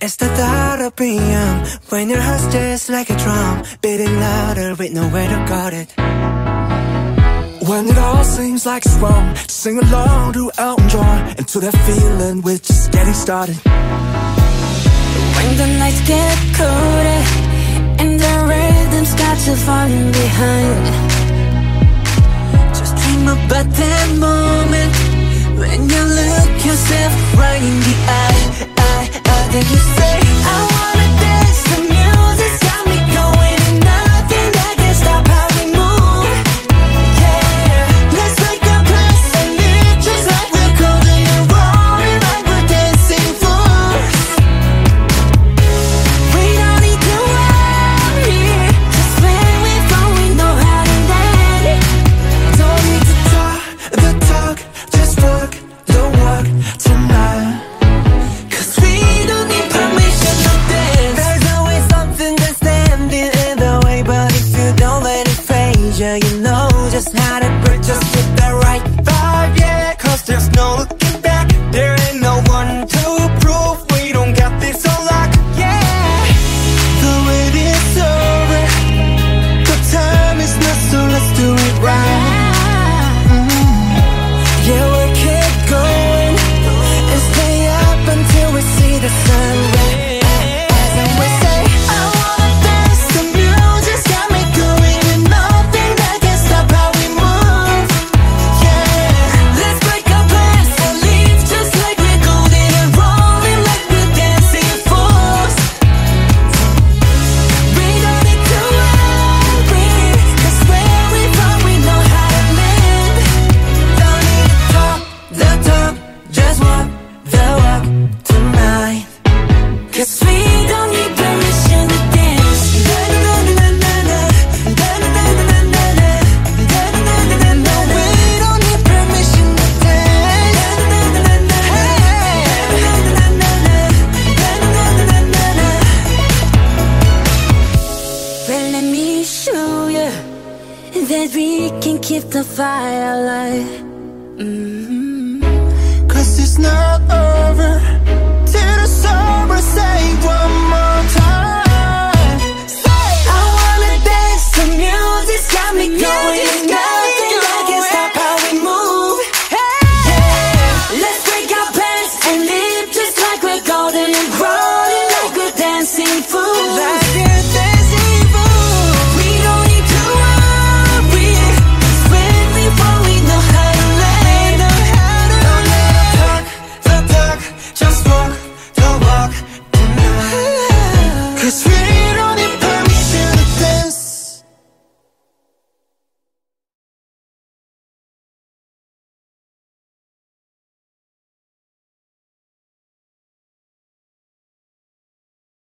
It's the thought of being when your heart's just like a drum, beating louder with nowhere to guard it. When it all seems like it's wrong, sing along to Elton John and to that feeling we're just getting started. When the nights get colder and the rhythm's got you falling behind, just dream about that moment when you look yourself right in the eye did you say? know just how to put just hit the right vibe, yeah. Cause there's no looking back, there ain't no one that we can keep the fire alive. Mm -hmm.